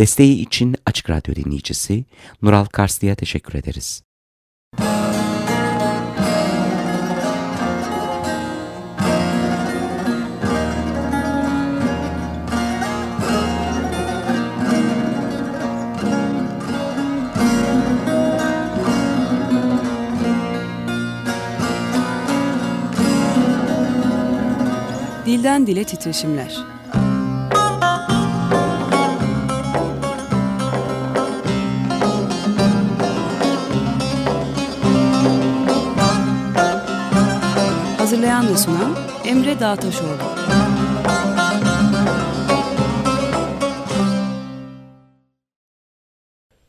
Desteği için Açık Radyo dinleyicisi Nural Karslı'ya teşekkür ederiz. Dilden Dile Titreşimler Hazırlayan ve sunan Emre Dağtaşoğlu.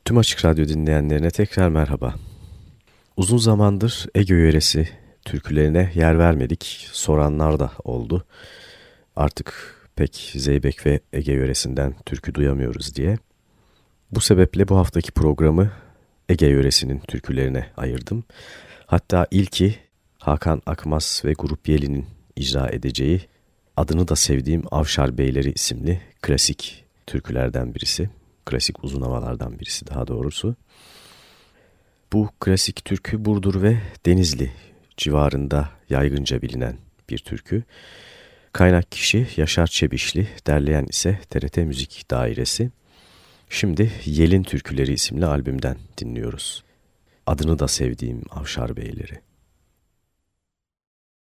Tüm Açık Radyo dinleyenlerine tekrar merhaba. Uzun zamandır Ege yöresi türkülerine yer vermedik. Soranlar da oldu. Artık pek Zeybek ve Ege yöresinden türkü duyamıyoruz diye. Bu sebeple bu haftaki programı Ege yöresinin türkülerine ayırdım. Hatta ilki Hakan Akmaz ve Grup Yeli'nin icra edeceği adını da sevdiğim Avşar Beyleri isimli klasik türkülerden birisi. Klasik uzun havalardan birisi daha doğrusu. Bu klasik türkü Burdur ve Denizli civarında yaygınca bilinen bir türkü. Kaynak kişi Yaşar Çebişli, derleyen ise TRT Müzik Dairesi. Şimdi Yelin Türküleri isimli albümden dinliyoruz. Adını da sevdiğim Avşar Beyleri.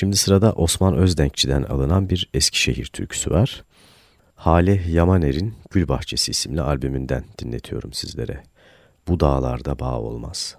Şimdi sırada Osman Özdenkçi'den alınan bir Eskişehir türküsü var. Hale Yamaner'in Gül Bahçesi isimli albümünden dinletiyorum sizlere. Bu dağlarda bağ olmaz.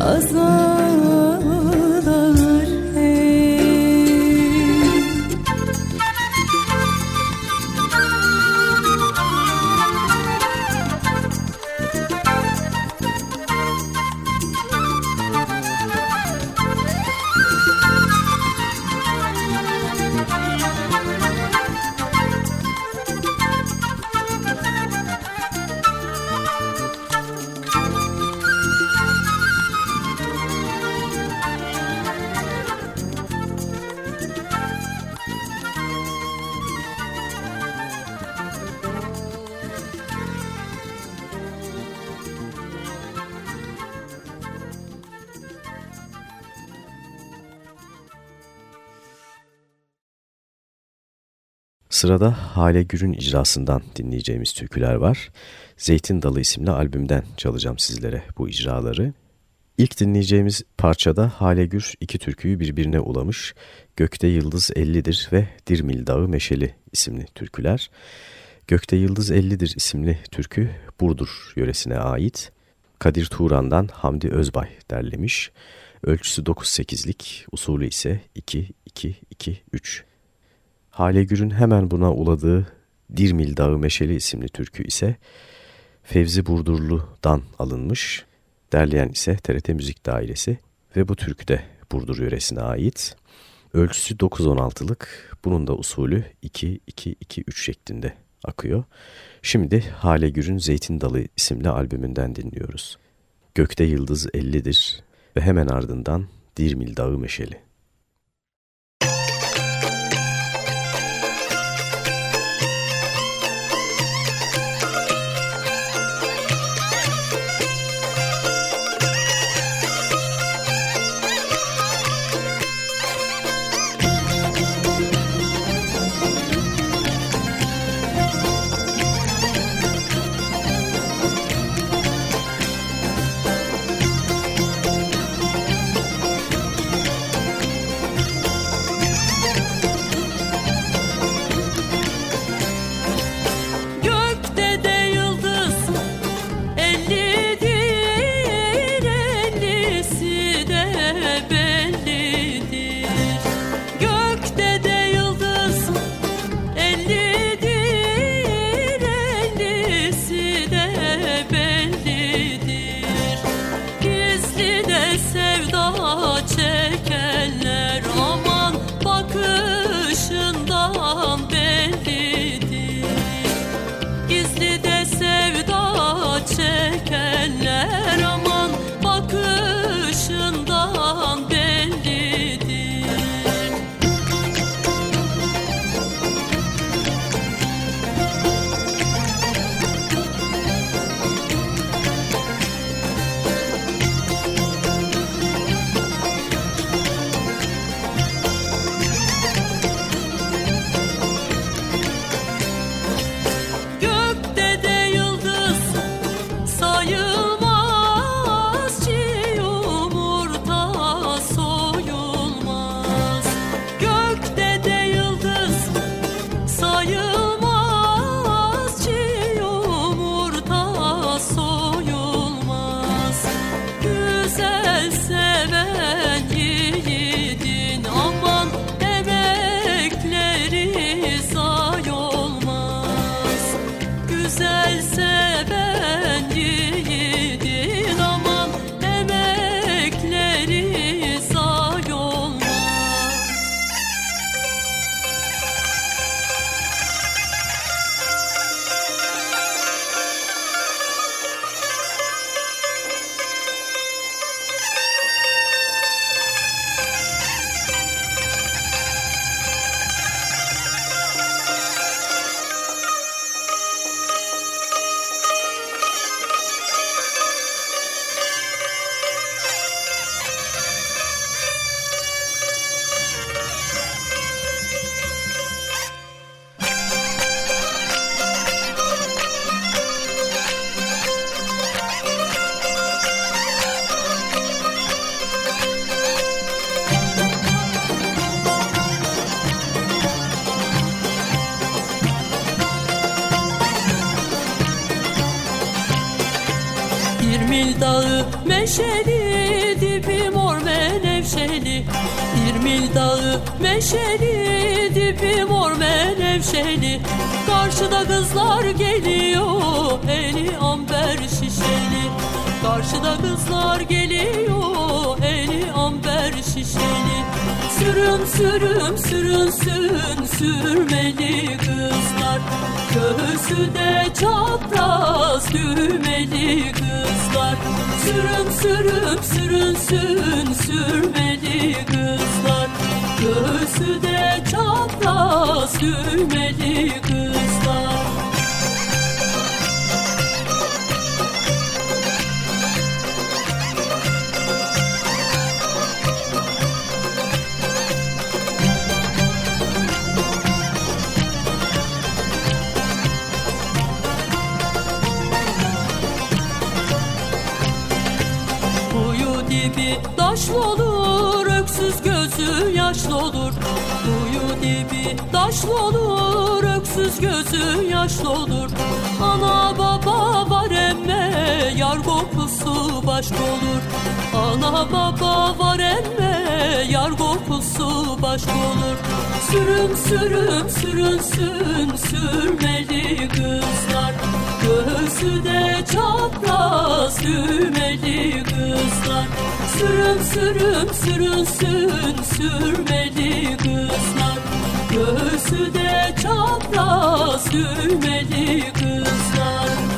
Azman Sırada Hale Gür'ün icrasından dinleyeceğimiz türküler var. Zeytin Dalı isimli albümden çalacağım sizlere bu icraları. İlk dinleyeceğimiz parçada Hale Gür iki türküyü birbirine ulamış. Gökte Yıldız Ellidir ve Dirmil Dağı Meşeli isimli türküler. Gökte Yıldız Ellidir isimli türkü Burdur yöresine ait. Kadir Turan'dan Hamdi Özbay derlemiş. Ölçüsü 9-8'lik, usulü ise 2-2-2-3. Hale Gür'ün hemen buna uladığı Dirmil Dağı Meşeli isimli türkü ise Fevzi Burdurlu'dan alınmış. Derleyen ise TRT Müzik Dairesi ve bu türkü de Burdur yöresine ait. Ölçüsü 9-16'lık, bunun da usulü 2-2-2-3 şeklinde akıyor. Şimdi Hale Gür'ün Zeytin Dalı isimli albümünden dinliyoruz. Gökte Yıldız 50'dir ve hemen ardından Dirmil Dağı Meşeli. Meşeli dibi mor menevşeli Karşıda kızlar geliyor eli amber şişeli. Karşıda kızlar geliyor eli amber şişeli. Sürüm sürüm sürünsün sürmeli kızlar. Göğsü de çapraz düğmeli kızlar. Sürüm sürüm sürünsün sürmeli kızlar Göğsü de çapraz düğmeli kızlar. Kuyu dibi taşlı olur, öksüz gözü yaşlı olur. Kuyu dibi taşlı olur, öksüz gözü yaşlı olur. Ana baba var emme, yar kokusu başka olur. Ana baba var emme, yar kokusu başka olur. Sürüm sürüm sürünsün sürmeli kızlar. Göğsü de çapraz düğmeli kızlar Sürüm sürüm sürünsün sürmeli kızlar. Göğsü de çapraz düğmeli kızlar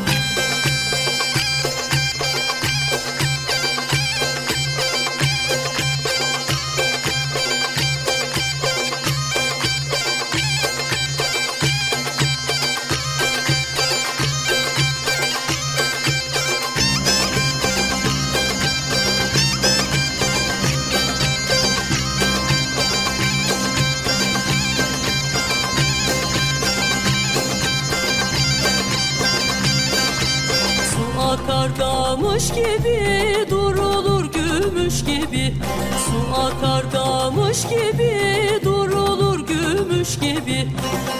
akar kamış gibi durulur gümüş gibi.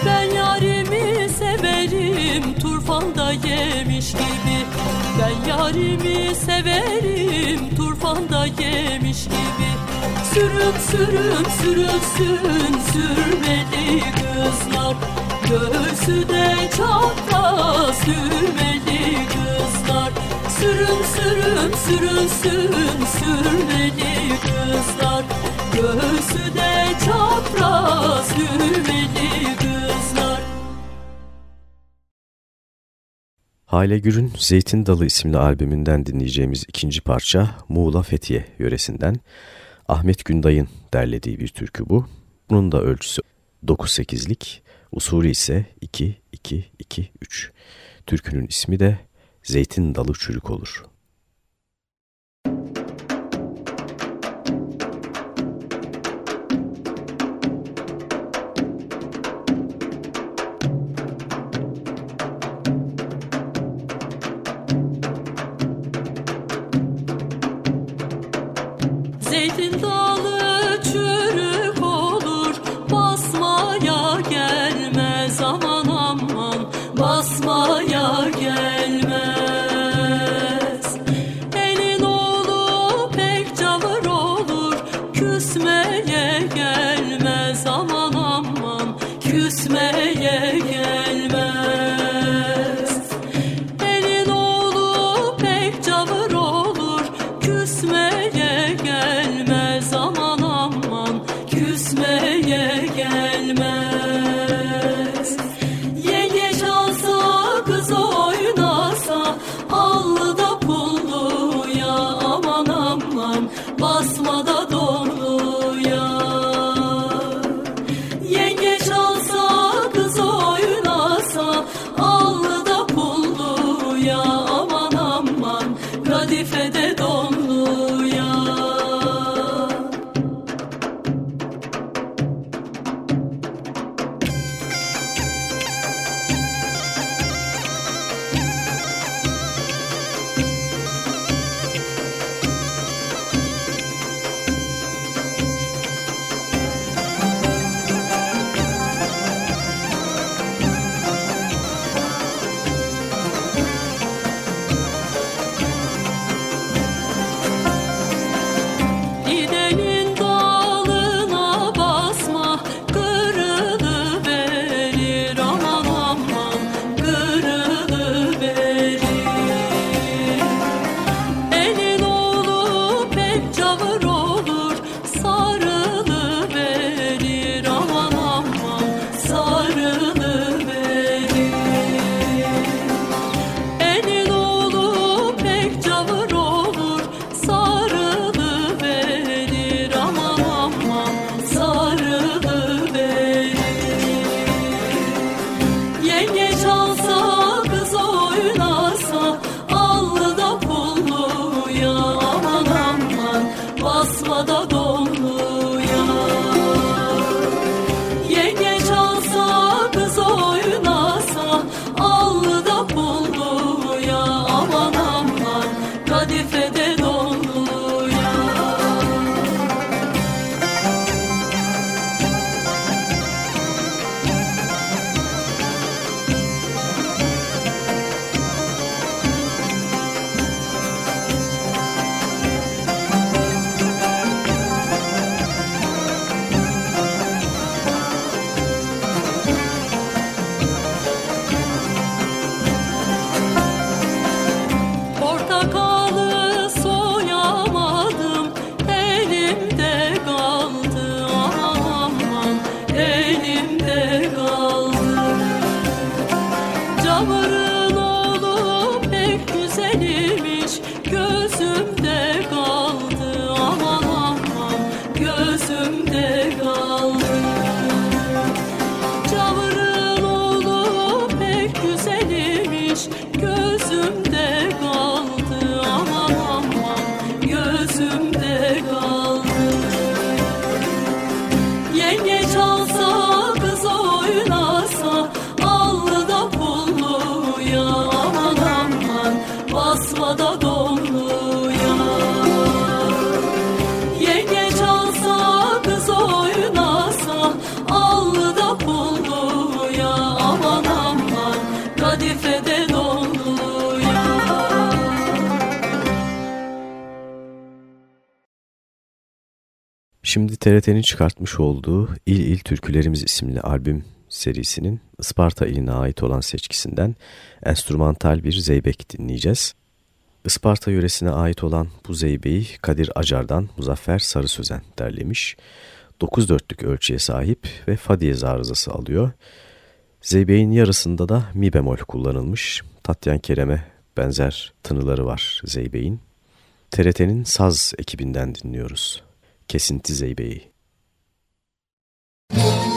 Ben yarimi severim turfanda yemiş gibi. Ben yarimi severim turfanda yemiş gibi. Sürüm sürüm sürünsün sürmeli kızlar. Göğsü de çapraz düğmeli kızlar Sürüm sürüm sürünsün sürmeli kızlar Göğsü de çapraz düğmeli kızlar Hale Gür'ün Zeytin Dalı isimli albümünden dinleyeceğimiz ikinci parça Muğla Fethiye yöresinden Ahmet Günday'ın derlediği bir türkü bu. Bunun da ölçüsü 9-8'lik, usulü ise 2-2-2-3. Türkünün ismi de Zeytin Dalı Çürük olur. Zeytin dalı Şimdi TRT'nin çıkartmış olduğu İl İl Türkülerimiz isimli albüm serisinin Isparta iline ait olan seçkisinden enstrümantal bir zeybek dinleyeceğiz. Isparta yöresine ait olan bu zeybeyi Kadir Acar'dan Muzaffer Sarı Sözen derlemiş. 9 dörtlük ölçüye sahip ve fa diyez alıyor. Zeybeğin yarısında da mi bemol kullanılmış. Tatyan Kerem'e benzer tınıları var Zeybeğin. TRT'nin saz ekibinden dinliyoruz. Kesinti Zeybeği. Müzik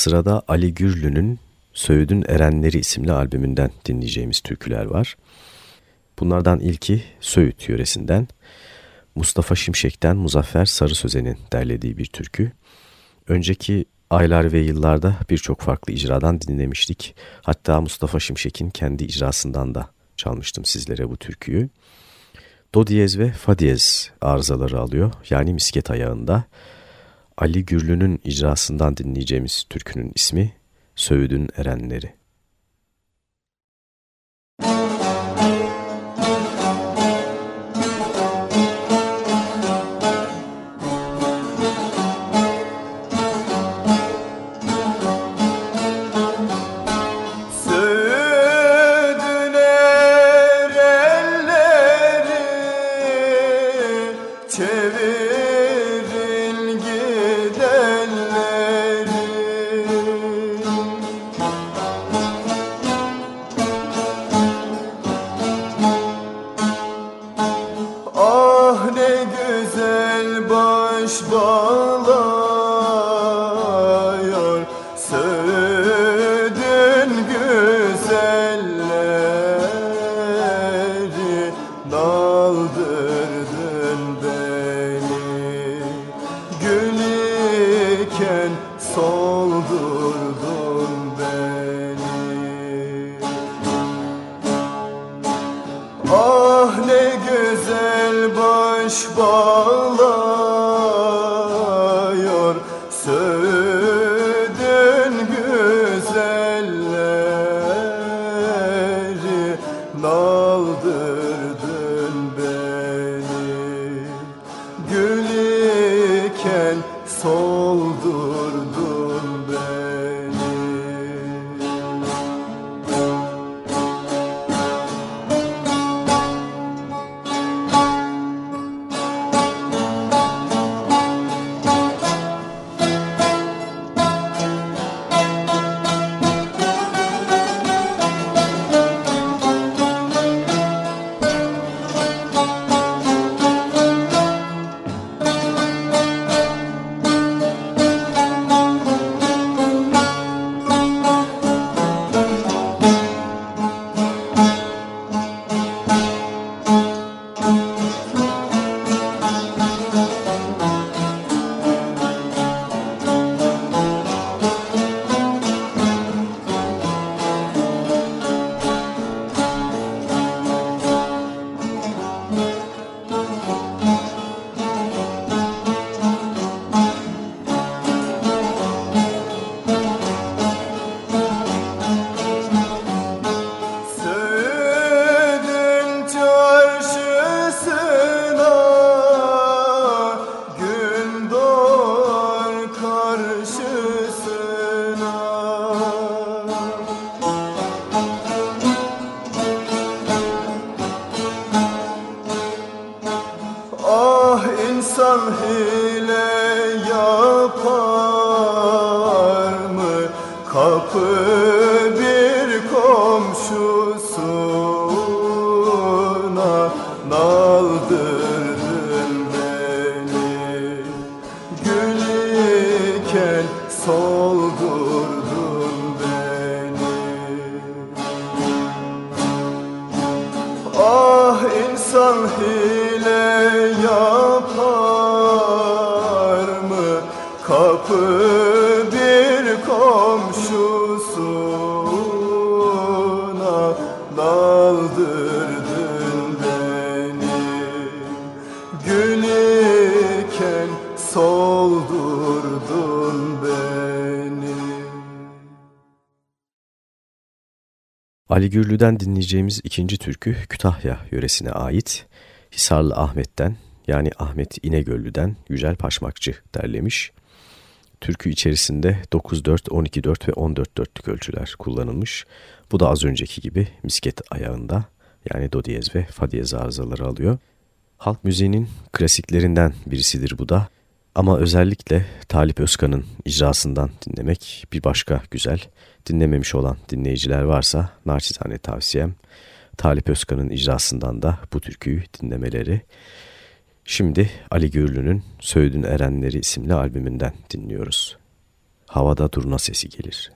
Sırada Ali Gürlü'nün Söğüdün Erenleri isimli albümünden dinleyeceğimiz türküler var. Bunlardan ilki Söğüt yöresinden, Mustafa Şimşek'ten Muzaffer Sarı Sözen'in derlediği bir türkü. Önceki aylar ve yıllarda birçok farklı icradan dinlemiştik. Hatta Mustafa Şimşek'in kendi icrasından da çalmıştım sizlere bu türküyü. Do diyez ve fa diyez arızaları alıyor. Yani misket ayağında. Ali Gürlü'nün icrasından dinleyeceğimiz türkünün ismi Söğüdün Erenleri. Soldurdun Gürlü'den dinleyeceğimiz ikinci türkü Kütahya yöresine ait. Hisarlı Ahmet'ten yani Ahmet İnegöllü'den Yücel Paşmakçı derlemiş. Türkü içerisinde 9-4, 12-4 ve 14-4'lük ölçüler kullanılmış. Bu da az önceki gibi misket ayağında yani do diyez ve fa diyez arızaları alıyor. Halk müziğinin klasiklerinden birisidir bu da. Ama özellikle Talip Özkan'ın icrasından dinlemek bir başka güzel. Dinlememiş olan dinleyiciler varsa naçizane tavsiyem Talip Özkan'ın icrasından da bu türküyü dinlemeleri. Şimdi Ali Gürlü'nün Söğüdün Erenleri isimli albümünden dinliyoruz. Havada durna sesi gelir.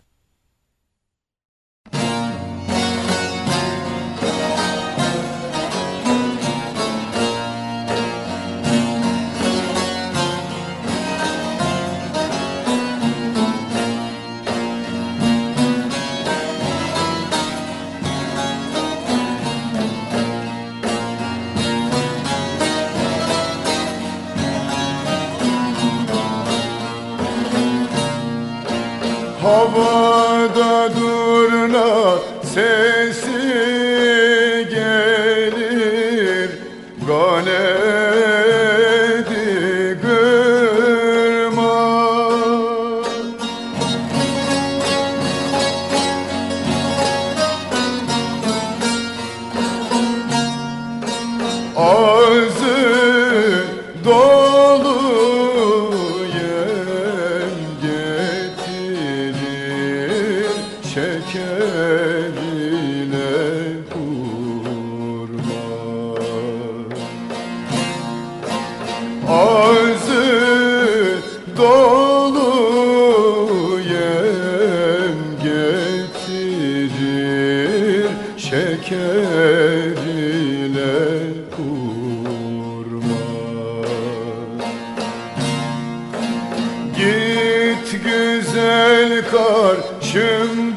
Güzel karşımdan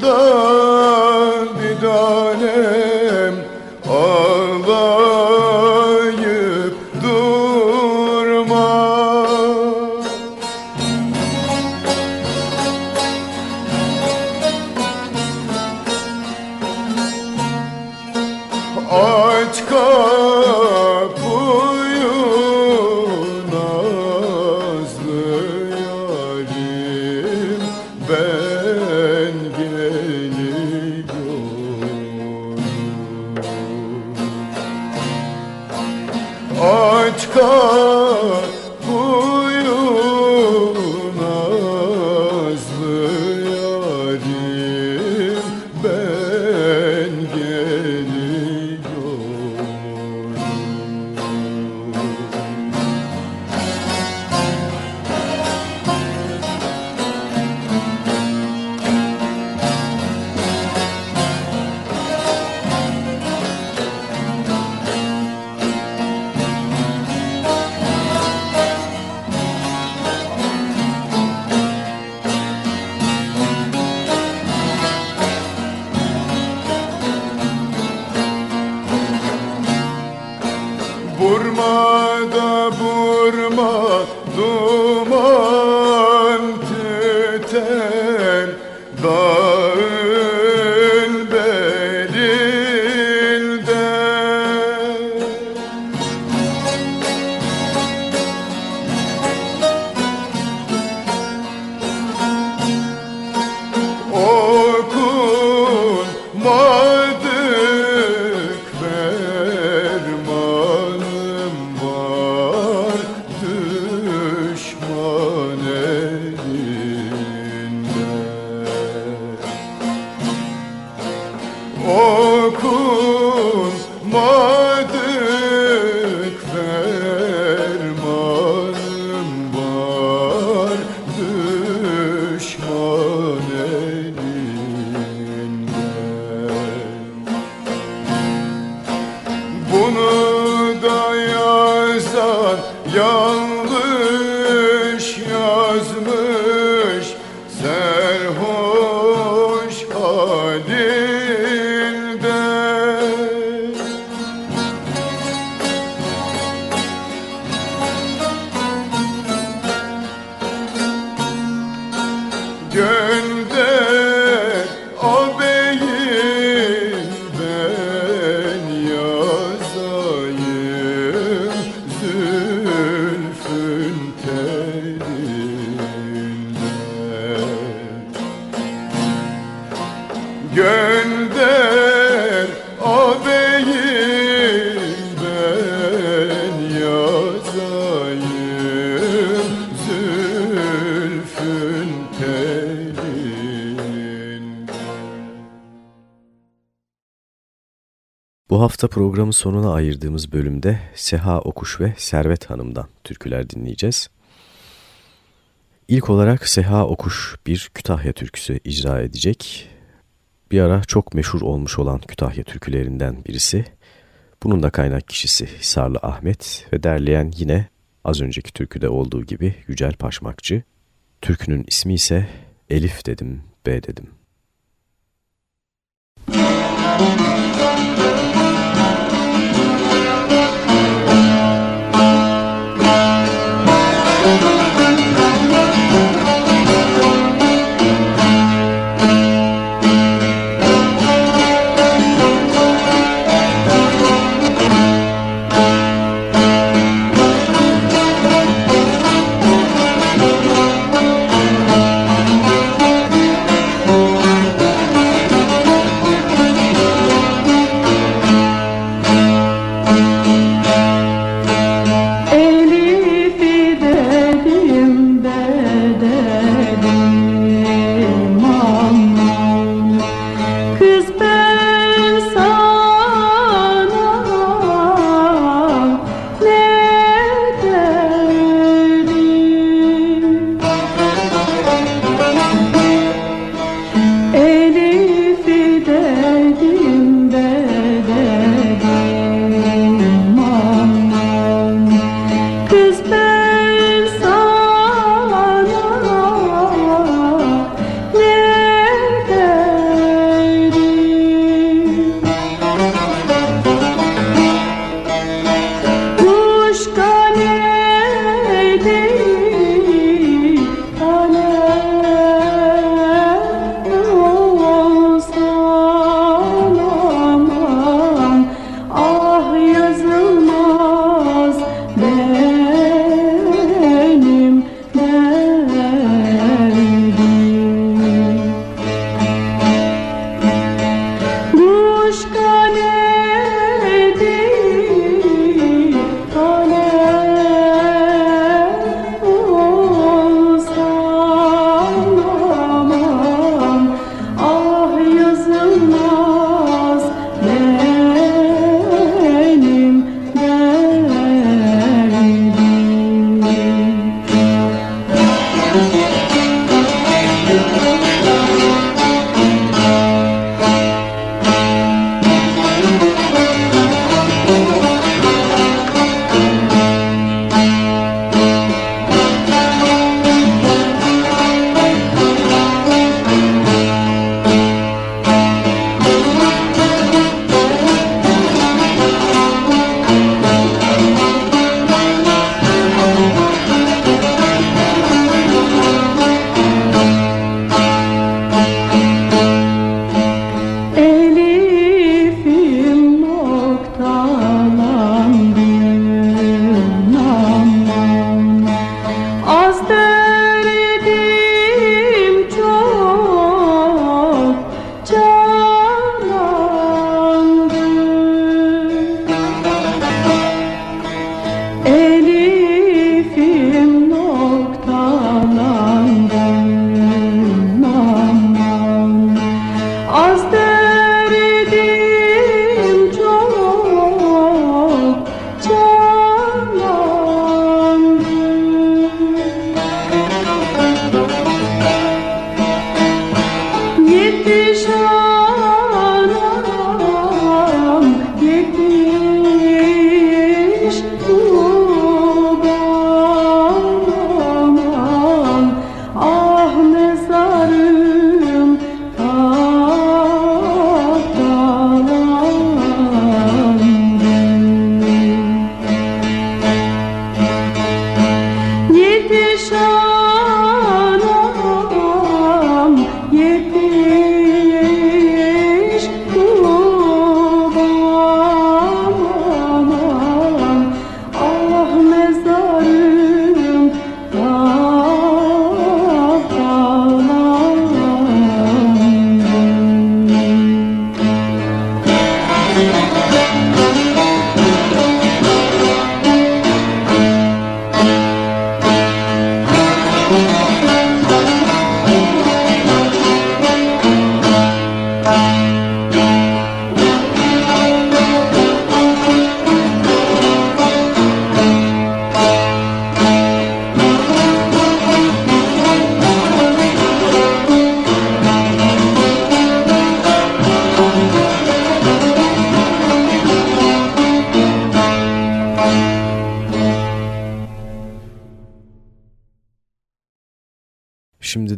hafta programın sonuna ayırdığımız bölümde Seha Okuş ve Servet Hanım'dan türküler dinleyeceğiz. İlk olarak Seha Okuş bir Kütahya türküsü icra edecek. Bir ara çok meşhur olmuş olan Kütahya türkülerinden birisi. Bunun da kaynak kişisi Hisarlı Ahmet ve derleyen yine az önceki türküde olduğu gibi Yücel Paşmakçı. Türkünün ismi ise Elif dedim, B dedim.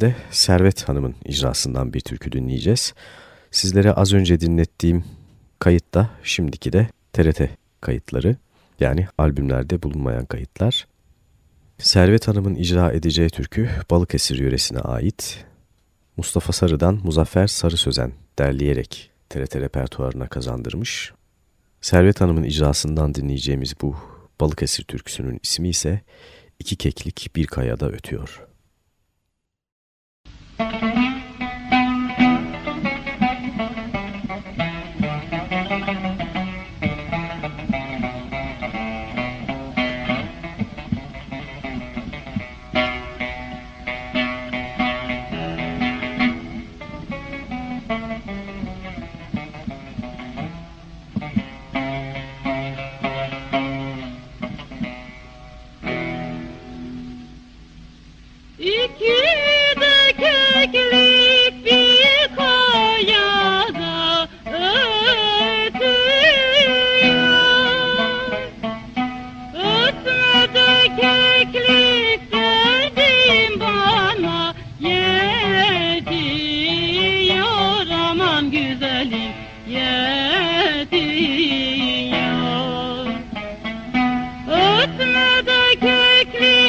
De Servet Hanım'ın icrasından bir türkü dinleyeceğiz. Sizlere az önce dinlettiğim kayıtta şimdiki de TRT kayıtları yani albümlerde bulunmayan kayıtlar. Servet Hanım'ın icra edeceği türkü Balıkesir yöresine ait. Mustafa Sarı'dan Muzaffer Sarı Sözen derleyerek TRT repertuarına kazandırmış. Servet Hanım'ın icrasından dinleyeceğimiz bu Balıkesir türküsünün ismi ise İki Keklik Bir Kayada Ötüyor. Thank you. de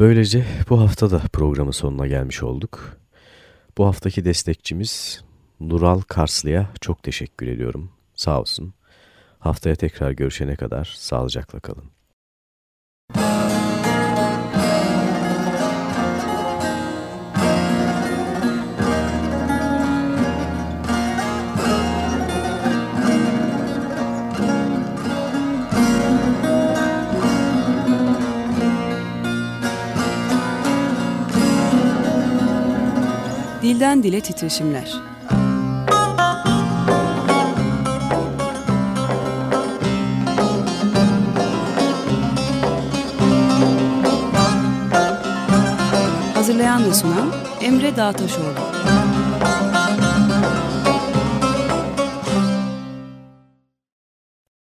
Böylece bu hafta da programın sonuna gelmiş olduk. Bu haftaki destekçimiz Nural Karslı'ya çok teşekkür ediyorum. Sağ olsun. Haftaya tekrar görüşene kadar sağlıcakla kalın. Dilden dile titreşimler. Hazırlayan ve sunan Emre Dağtaşoğlu.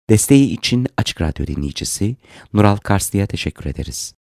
Desteği için Açık Radyo dinleyicisi Nural Karslı'ya teşekkür ederiz.